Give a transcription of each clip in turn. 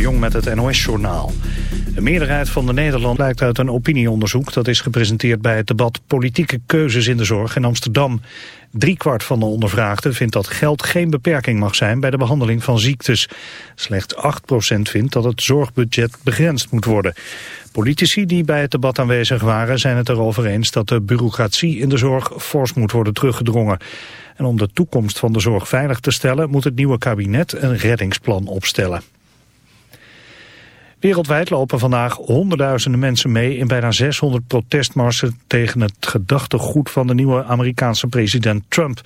Jong met het NOS-journaal. De meerderheid van de Nederland blijkt uit een opinieonderzoek... dat is gepresenteerd bij het debat Politieke Keuzes in de Zorg in Amsterdam. Driekwart van de ondervraagden vindt dat geld geen beperking mag zijn... bij de behandeling van ziektes. Slechts 8% vindt dat het zorgbudget begrensd moet worden. Politici die bij het debat aanwezig waren zijn het erover eens... dat de bureaucratie in de zorg fors moet worden teruggedrongen. En om de toekomst van de zorg veilig te stellen... moet het nieuwe kabinet een reddingsplan opstellen. Wereldwijd lopen vandaag honderdduizenden mensen mee in bijna 600 protestmarsen tegen het gedachtegoed van de nieuwe Amerikaanse president Trump.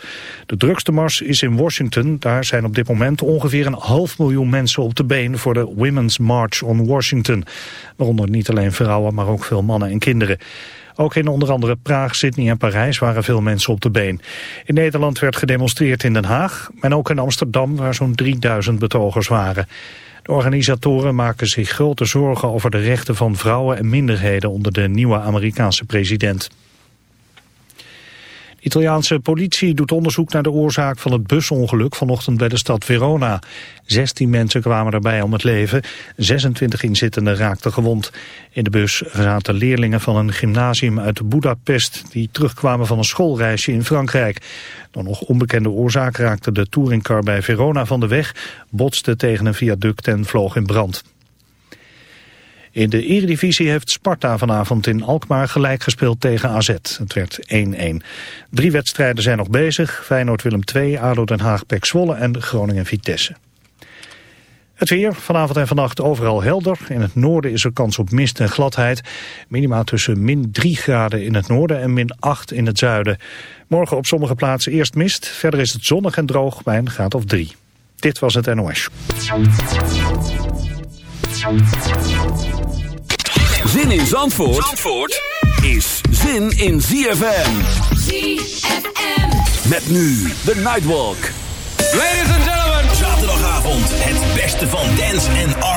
De drukste mars is in Washington. Daar zijn op dit moment ongeveer een half miljoen mensen op de been voor de Women's March on Washington. Waaronder niet alleen vrouwen, maar ook veel mannen en kinderen. Ook in onder andere Praag, Sydney en Parijs waren veel mensen op de been. In Nederland werd gedemonstreerd in Den Haag en ook in Amsterdam waar zo'n 3000 betogers waren. Organisatoren maken zich grote zorgen over de rechten van vrouwen en minderheden onder de nieuwe Amerikaanse president. De Italiaanse politie doet onderzoek naar de oorzaak van het busongeluk vanochtend bij de stad Verona. 16 mensen kwamen erbij om het leven, 26 inzittenden raakten gewond. In de bus zaten leerlingen van een gymnasium uit Budapest die terugkwamen van een schoolreisje in Frankrijk. Door nog onbekende oorzaak raakte de touringcar bij Verona van de weg, botste tegen een viaduct en vloog in brand. In de Eredivisie heeft Sparta vanavond in Alkmaar gelijk gespeeld tegen AZ. Het werd 1-1. Drie wedstrijden zijn nog bezig. Feyenoord Willem II, ADO Den Haag, Pek Zwolle en Groningen Vitesse. Het weer, vanavond en vannacht overal helder. In het noorden is er kans op mist en gladheid. Minima tussen min 3 graden in het noorden en min 8 in het zuiden. Morgen op sommige plaatsen eerst mist. Verder is het zonnig en droog bij een graad of 3. Dit was het NOS. Zin in Zandvoort, Zandvoort is zin in ZFM. ZFM. Met nu de Nightwalk. Ladies and gentlemen. Zaterdagavond het beste van dance en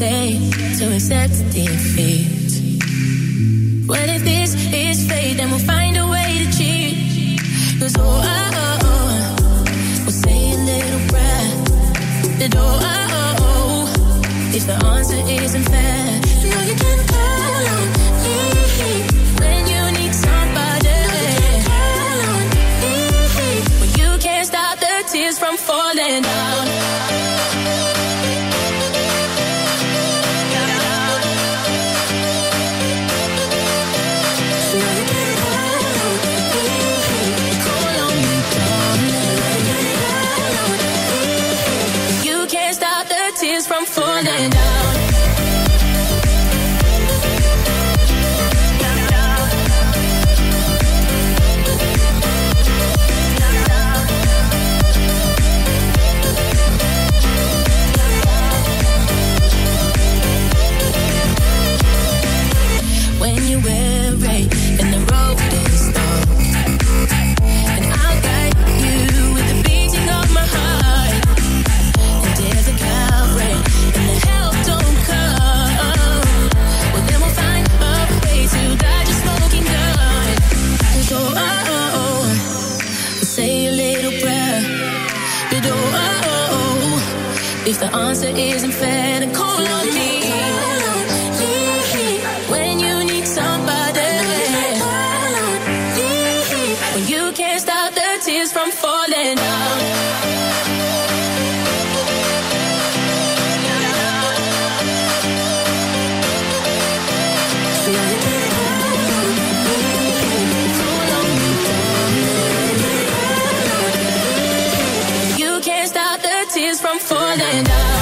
Say to accept defeat. Well, if this is fate, then we'll find a way to cheat. Cause oh, oh, oh, oh, we'll say a little prayer. That oh, oh, oh, if the answer isn't fair, you know you can call on me when you need somebody. No, Call on me you can't stop the tears from falling down. Tears from falling. Down.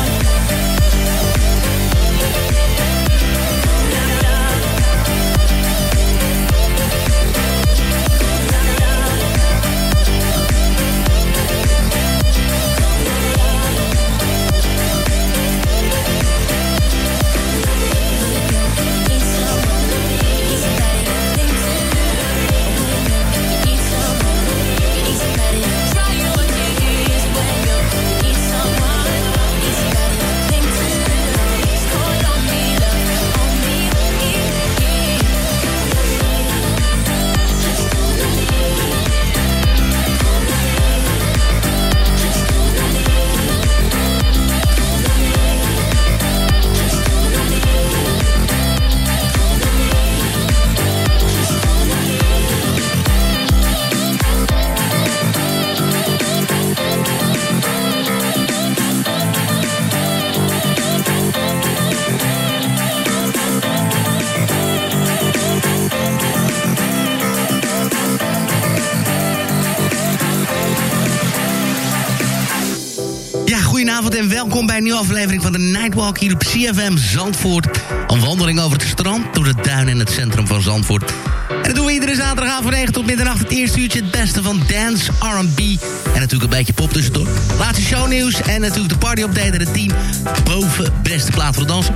Een nieuwe aflevering van de Nightwalk hier op CFM Zandvoort. Een wandeling over het strand, door de duinen en het centrum van Zandvoort. En dat doen we iedere zaterdag van 9 tot middernacht. Het eerste uurtje het beste van dance, R&B en natuurlijk een beetje pop tussendoor. Laatste shownieuws en natuurlijk de party update de 10 boven beste plaat voor dansen.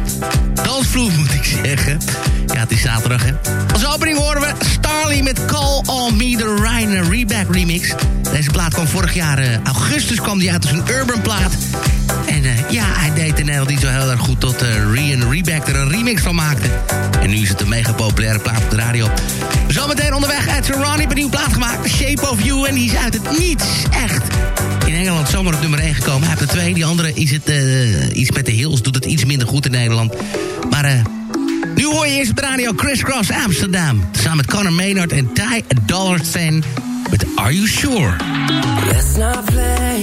Dansvloer moet ik zeggen. Ja, het is zaterdag hè. Als opening horen we Starly met Call On Me, de Ryan Reback remix. Deze plaat kwam vorig jaar eh, augustus kwam die uit als een urban plaat. En eh, ja, hij deed in Nederland niet zo heel erg goed tot uh, Rian Reback er een remix van maakte. En nu is het een mega populaire plaat op de radio. Zometeen onderweg Ed Ronnie een nieuwe plaat gemaakt. Shape of You. En die is uit het niets. Echt. In Engeland zomaar op nummer 1 gekomen. Hij heeft er twee. Die andere is het eh, iets met de Hills. Doet het iets minder goed in Nederland. Maar eh, nu hoor je eerst op de radio Criss Cross Amsterdam. Samen met Conor Maynard en Ty Dollar Sign. Met Are You Sure? Let's not play.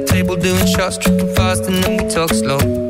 the table doing shots, tripping fast, and then we talk slow.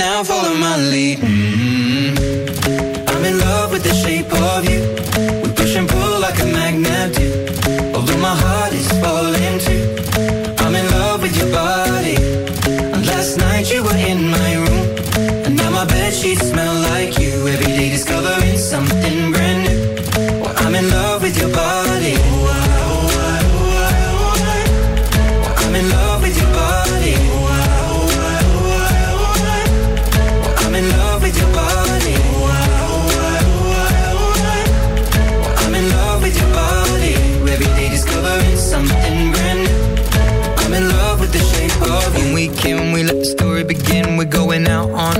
now follow my lead. Mm -hmm.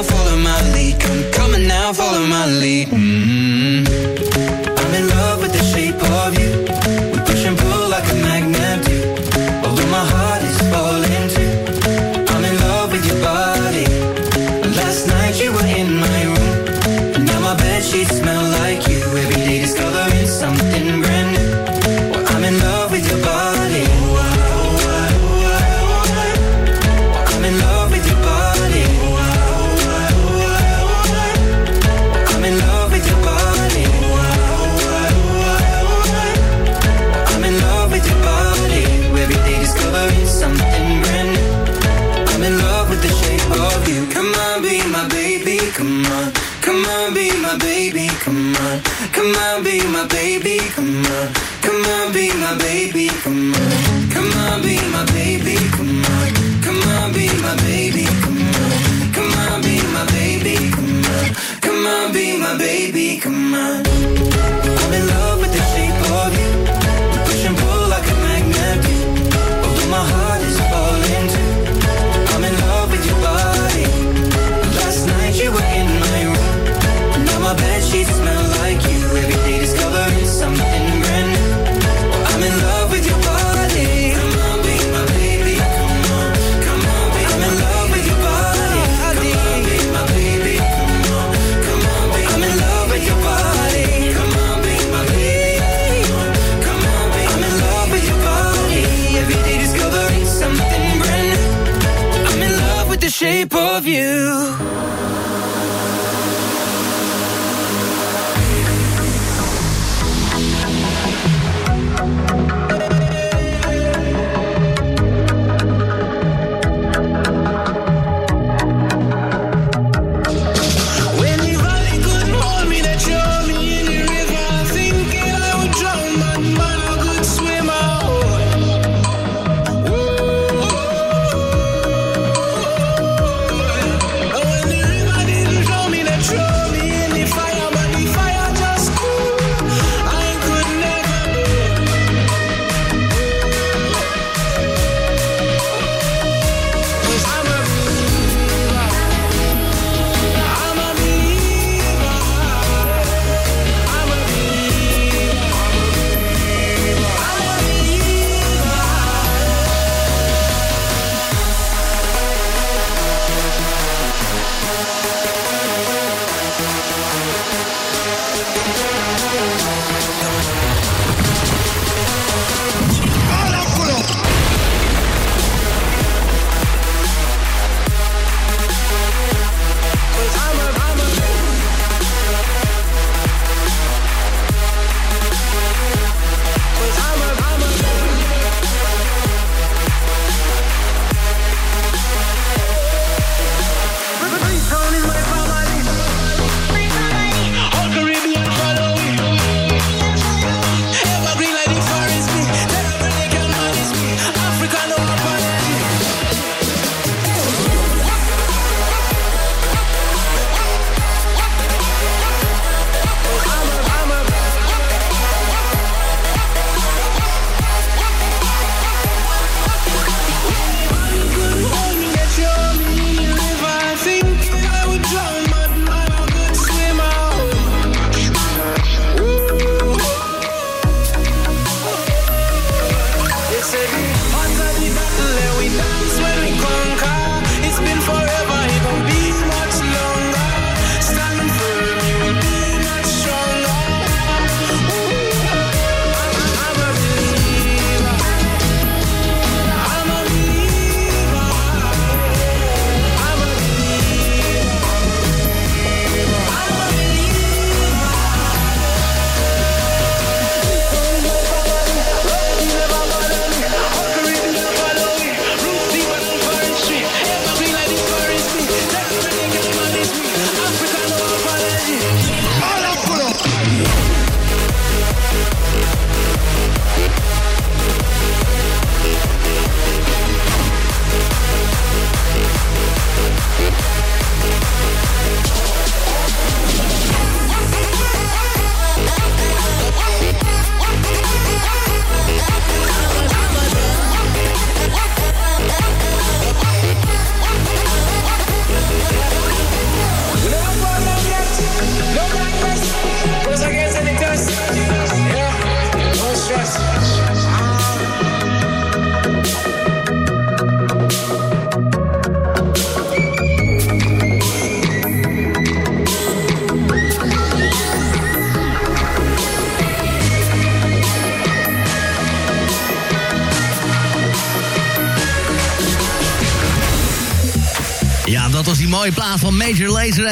now, follow my lead. Come coming now, follow my lead. Mm -hmm.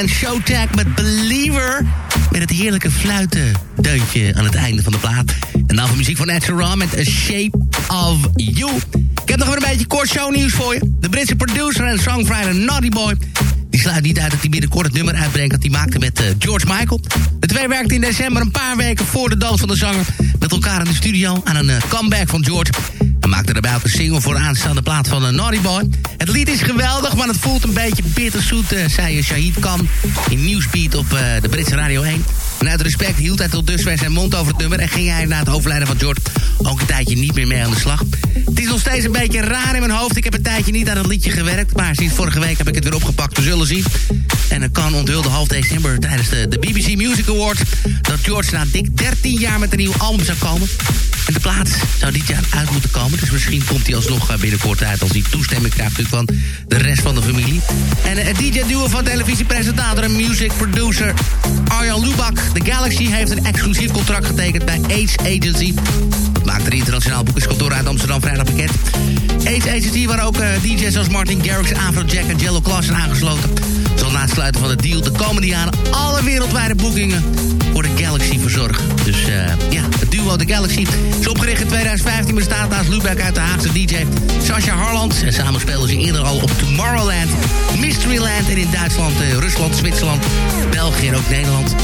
Showtag met Believer. Met het heerlijke fluiten deuntje aan het einde van de plaat. En dan van muziek van Ed met A Shape of You. Ik heb nog een beetje kort shownieuws voor je. De Britse producer en songwriter Naughty Boy... die sluit niet uit dat hij binnenkort het nummer uitbrengt... dat hij maakte met uh, George Michael. De twee werkten in december een paar weken voor de dood van de zanger... met elkaar in de studio aan een uh, comeback van George... En maakte daarbij ook een single voor de aanstaande plaat van uh, Naughty Boy. Het lied is geweldig, maar het voelt een beetje bitterzoet, uh, zei Shahid Khan in Newsbeat op de Britse Radio 1. En uit respect hield hij tot dusver zijn mond over het nummer... en ging hij na het overlijden van George ook een tijdje niet meer mee aan de slag. Het is nog steeds een beetje raar in mijn hoofd. Ik heb een tijdje niet aan het liedje gewerkt... maar sinds vorige week heb ik het weer opgepakt. We zullen zien. En het kan onthulde half december tijdens de, de BBC Music Awards... dat George na dik 13 jaar met een nieuw album zou komen. En de plaats zou dit jaar uit moeten komen. Dus misschien komt hij alsnog binnenkort uit... als hij toestemming krijgt van de rest van de familie. En het DJ-duo van televisiepresentator en music producer Arjan Lubak... de Galaxy heeft een exclusief contract getekend bij Ace Agency. Maakt er internationaal boekingskantoor uit Amsterdam vrijdag bekend. Ace Agency, waar ook uh, DJ's als Martin Garrix, Afrojack en Jello Class zijn aangesloten... zal na het sluiten van de deal de komende jaren alle wereldwijde boekingen voor de Galaxy verzorgen. Dus uh, ja, het duo de Galaxy is opgericht in 2015... bestaat naast Lubak uit de Haagse DJ Sasha Harland. En samen speelden ze eerder al op Tomorrowland, Mysteryland... en in Duitsland, uh, Rusland, Zwitserland, België en ook Nederland.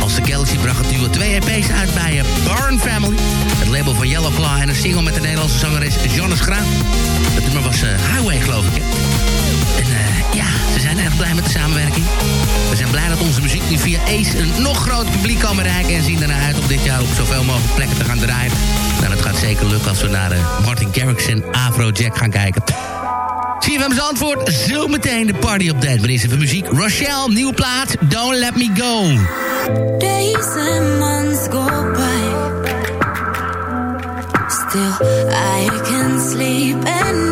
Als de Galaxy bracht het duo twee EP's uit bij uh, Barn Family. Het label van Yellow Claw en een single met de Nederlandse zangeres Jannes Graan. Het nummer was Highway, geloof ik. Ja, ze zijn erg blij met de samenwerking. We zijn blij dat onze muziek nu via Ace een nog groter publiek kan bereiken... en zien ernaar uit om dit jaar op zoveel mogelijk plekken te gaan draaien. Nou, dat gaat zeker lukken als we naar uh, Martin Garrix en Afrojack gaan kijken. CFM's antwoord, zo meteen de party update. Wanneer is er voor muziek? Rochelle, nieuwe plaat, Don't Let Me Go. Days and months go by Still I can sleep at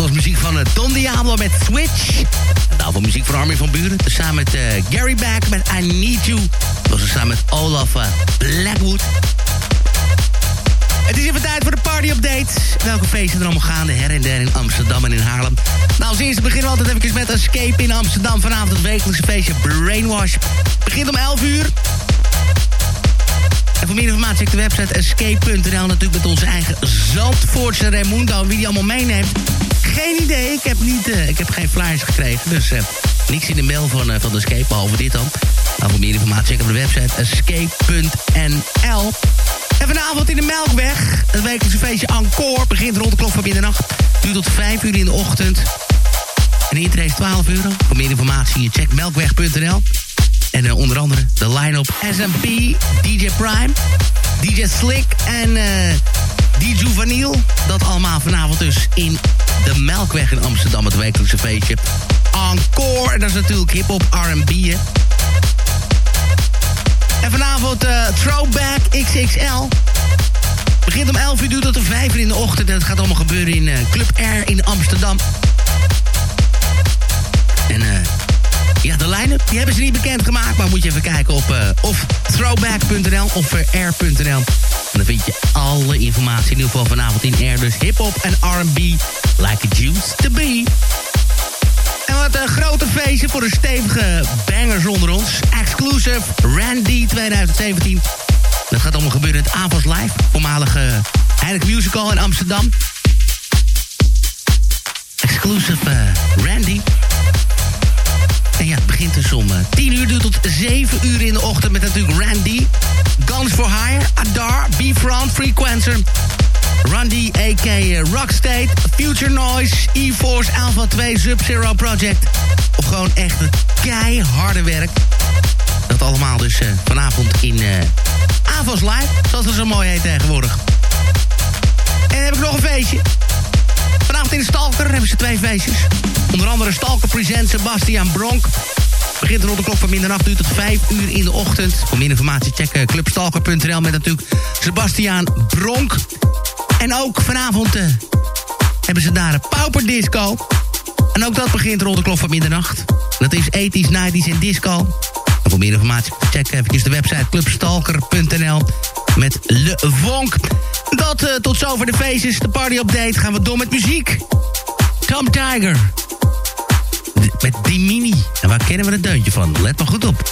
was muziek van eh, Don Diablo met Switch. Daarvoor muziek van Armin van Buren. Samen met eh, Gary Back met I Need You. Dat was samen met Olaf eh, Blackwood. Het is even tijd voor de party-update. Welke feesten er allemaal gaande her en der in Amsterdam en in Haarlem. Nou, als eerste beginnen we altijd even met Escape in Amsterdam. Vanavond het wekelijkse feestje Brainwash. Begint om 11 uur. En voor meer informatie check de website escape.nl. Natuurlijk met onze eigen Zandvoortse Raimundo. Wie die allemaal meeneemt. Geen idee. Ik heb, niet, eh, ik heb geen flyers gekregen. Dus eh, niks in de mail van, eh, van de Escape. Behalve dit dan. Nou, voor meer informatie check op de website escape.nl. En vanavond in de Melkweg. Het wekelijkse feestje Encore. Begint rond de klok van middernacht. Duurt tot 5 uur in de ochtend. En de intree is 12 euro. Voor meer informatie check melkweg.nl. En onder andere de line-up SMP, DJ Prime, DJ Slick en uh, DJ Vanille. Dat allemaal vanavond dus in de Melkweg in Amsterdam, het wekelijkse feestje. Encore, en dat is natuurlijk hip-hop R&B, En vanavond uh, Throwback XXL. Begint om 11 uur, duurt tot 5 uur in de ochtend. En het gaat allemaal gebeuren in Club R in Amsterdam. En... eh ja, de line-up, die hebben ze niet bekendgemaakt. Maar moet je even kijken op uh, of throwback.nl of air.nl. En dan vind je alle informatie in ieder geval vanavond in air. Dus hip-hop en R&B, like a juice to be. En wat een grote feestje voor de stevige bangers onder ons. Exclusive Randy 2017. Dat gaat allemaal gebeuren in het Live. Voormalige Heineken Musical in Amsterdam. Exclusive Randy. En ja, het begint dus om uh, 10 uur tot 7 uur in de ochtend met natuurlijk Randy. Guns for Hire, Adar, B-Front, Frequencer. Randy, a.k.a. Rockstate, Future Noise, E-Force, Alpha 2, Sub-Zero Project. Of gewoon echt keiharde werk. Dat allemaal dus uh, vanavond in uh, Live, zoals het zo mooi heet tegenwoordig. En dan heb ik nog een feestje. Vanavond in Stalker hebben ze twee feestjes. Onder andere Stalker Present Sebastian Bronk. Begint rond de klok van middernacht uur tot 5 uur in de ochtend. Voor meer informatie check clubstalker.nl met natuurlijk Sebastian Bronk. En ook vanavond uh, hebben ze daar een Pauper Disco. En ook dat begint rond de klok van middernacht. Dat is 80s, 90s en disco. En voor meer informatie check even de website clubstalker.nl met Le Vonk. Dat uh, tot zover de feestjes, de party update. Gaan we door met muziek. Tom Tiger. Met Dimini. En waar kennen we het deuntje van? Let maar goed op.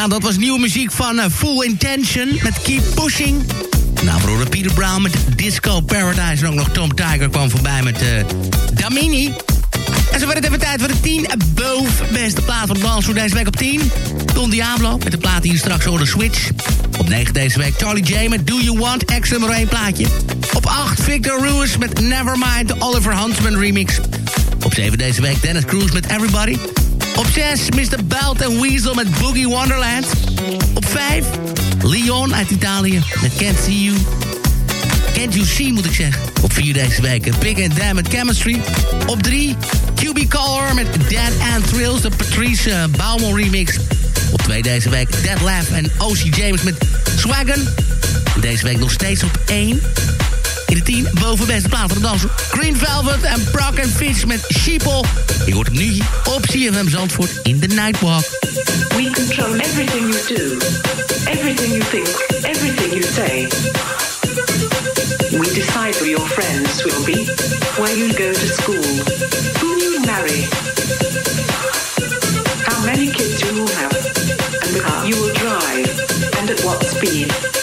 Ja, dat was nieuwe muziek van uh, Full Intention met Keep Pushing. Nou, we Peter Brown met Disco Paradise. En ook nog Tom Tiger kwam voorbij met uh, Damini. En zo werd het even tijd voor de 10 boven beste plaat van voor deze week op 10. Don Diablo met de plaat die je straks hoorde Switch. Op 9 deze week Charlie J met Do You Want, ex nummer 1 plaatje. Op 8 Victor Ruiz met Nevermind, de Oliver Huntsman remix. Op 7 deze week Dennis Cruz met Everybody. Op 6 Mr. Belt en Weasel met Boogie Wonderland. Op 5 Leon uit Italië met Can't See You. Can't You See moet ik zeggen. Op 4 deze week Big and Damn met Chemistry. Op 3 QB met Dead and Thrills, de Patrice Baumel remix. Op 2 deze week Dead Laugh en O.C. James met Swagon. Deze week nog steeds op 1 in de 10 boven beste plaat van de. Green Velvet en Brock and met Sheeple. Je hoort nu op CFM Zandvoort in the Nightwalk. We control everything you do, everything you think, everything you say. We decide who your friends will be, where you go to school, who you marry, how many kids you will have, and the you will drive, and at what speed.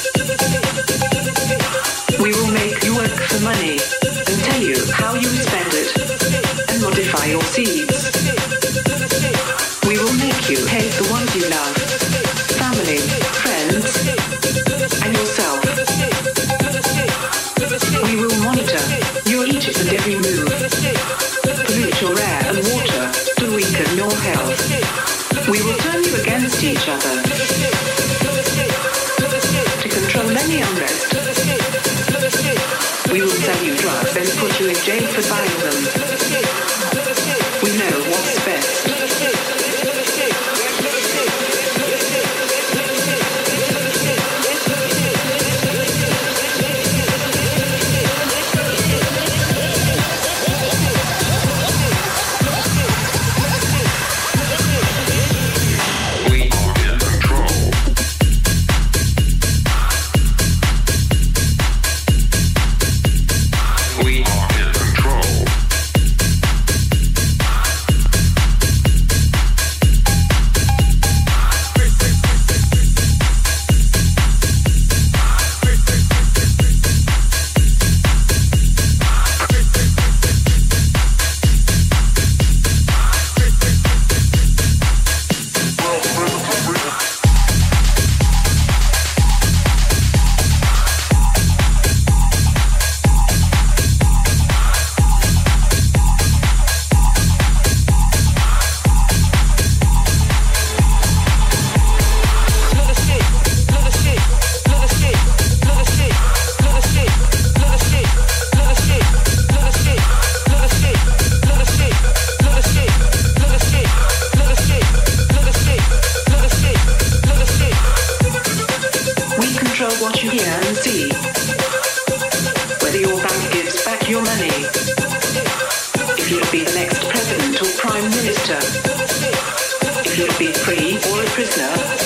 You'll be free or a prisoner.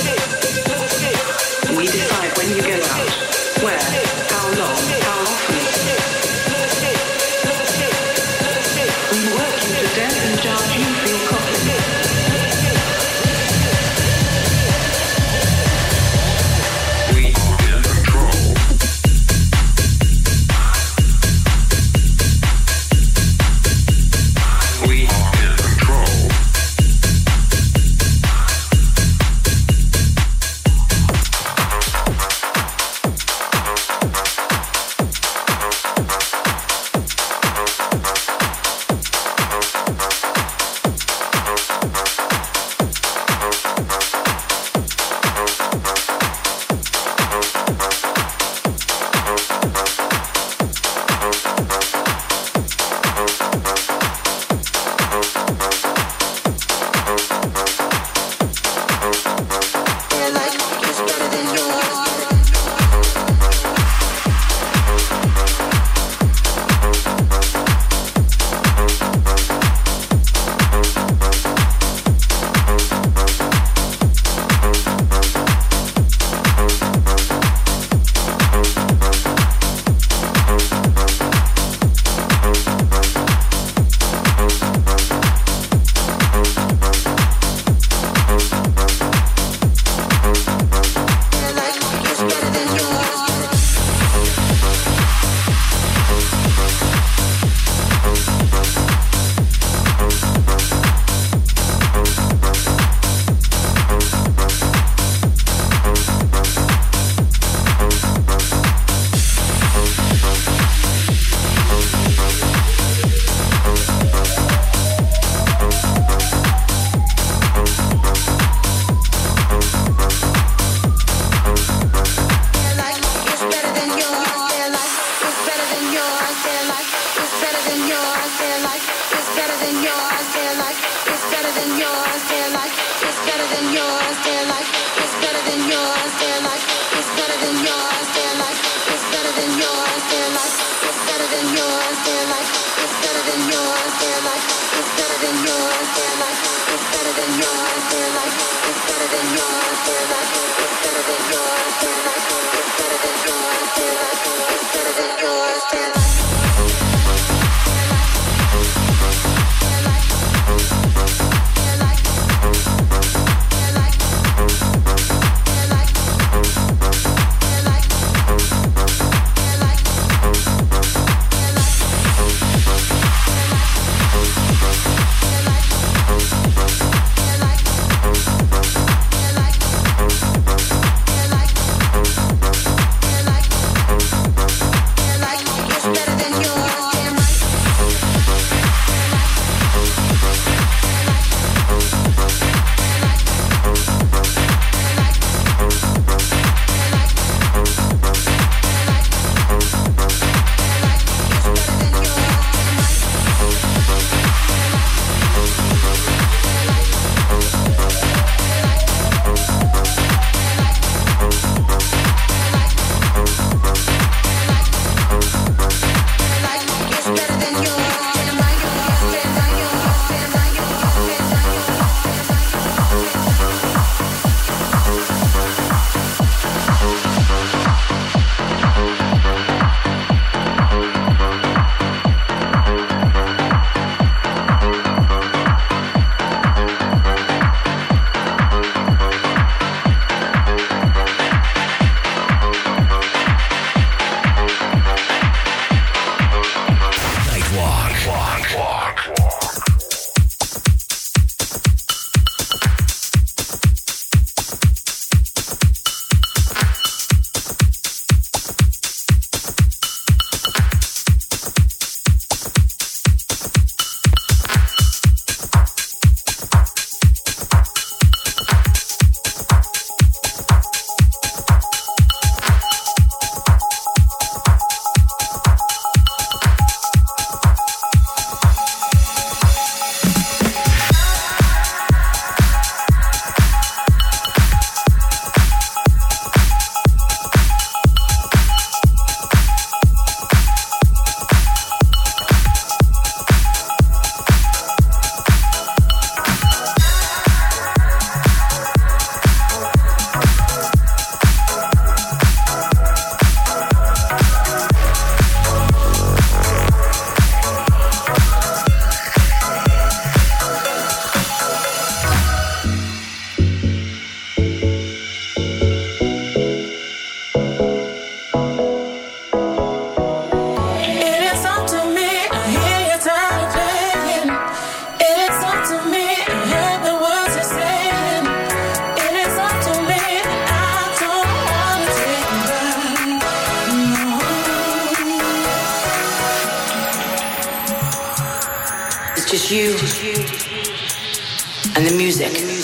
Just you and the music.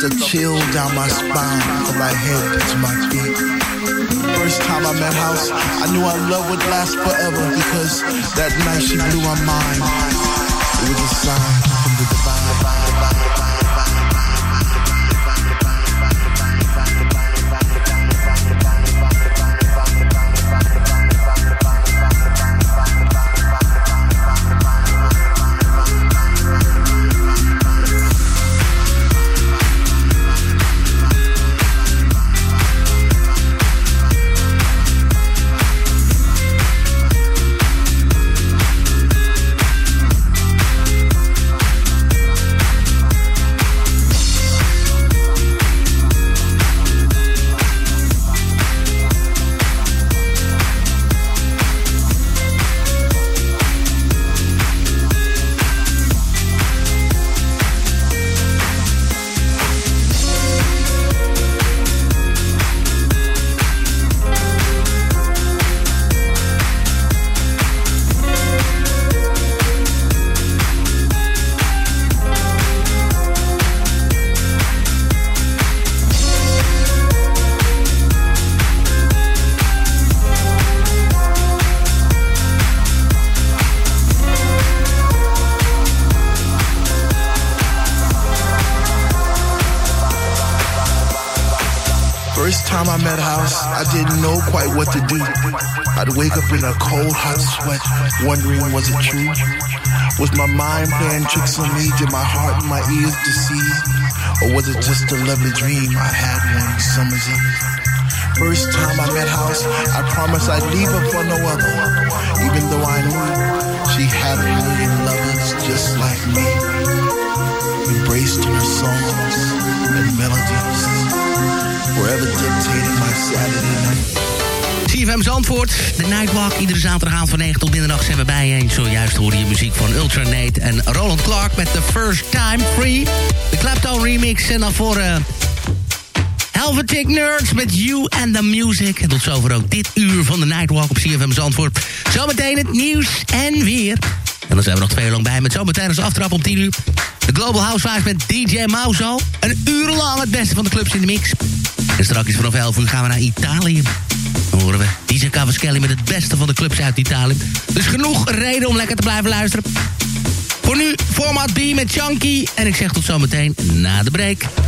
felt a chill down my spine from my head to my feet. First time I met House, I knew our love would last forever because that night she blew my mind. It was a sign. My ears deceive? Or was it just a lovely dream I had one summer's eve? First time I met House, I promised I'd leave her for no other. Even though I knew she had a million lovers just like me. Embraced her songs and melodies. Forever dictating my Saturday night. CFM Zandvoort, de Nightwalk. Iedere zaterdagavond van 9 tot middernacht zijn we bij je. En zojuist hoorde je muziek van Ultra Nate en Roland Clark met The First Time Free. De Clapton remix en dan voor... Uh, Helvetic Nerds met You and the Music. En tot zover ook dit uur van de Nightwalk op CFM Zandvoort. Zometeen het nieuws en weer. En dan zijn we nog twee uur lang bij met zometeen als aftrap om 10 uur. De Global Housewives met DJ Mauzo. Een uur lang het beste van de clubs in de mix. En straks vanaf 11 uur gaan we naar Italië. Horen we DJ Cavaschelli met het beste van de clubs uit Italië. Dus genoeg reden om lekker te blijven luisteren. Voor nu, Format B met Chunky. En ik zeg tot zometeen na de break.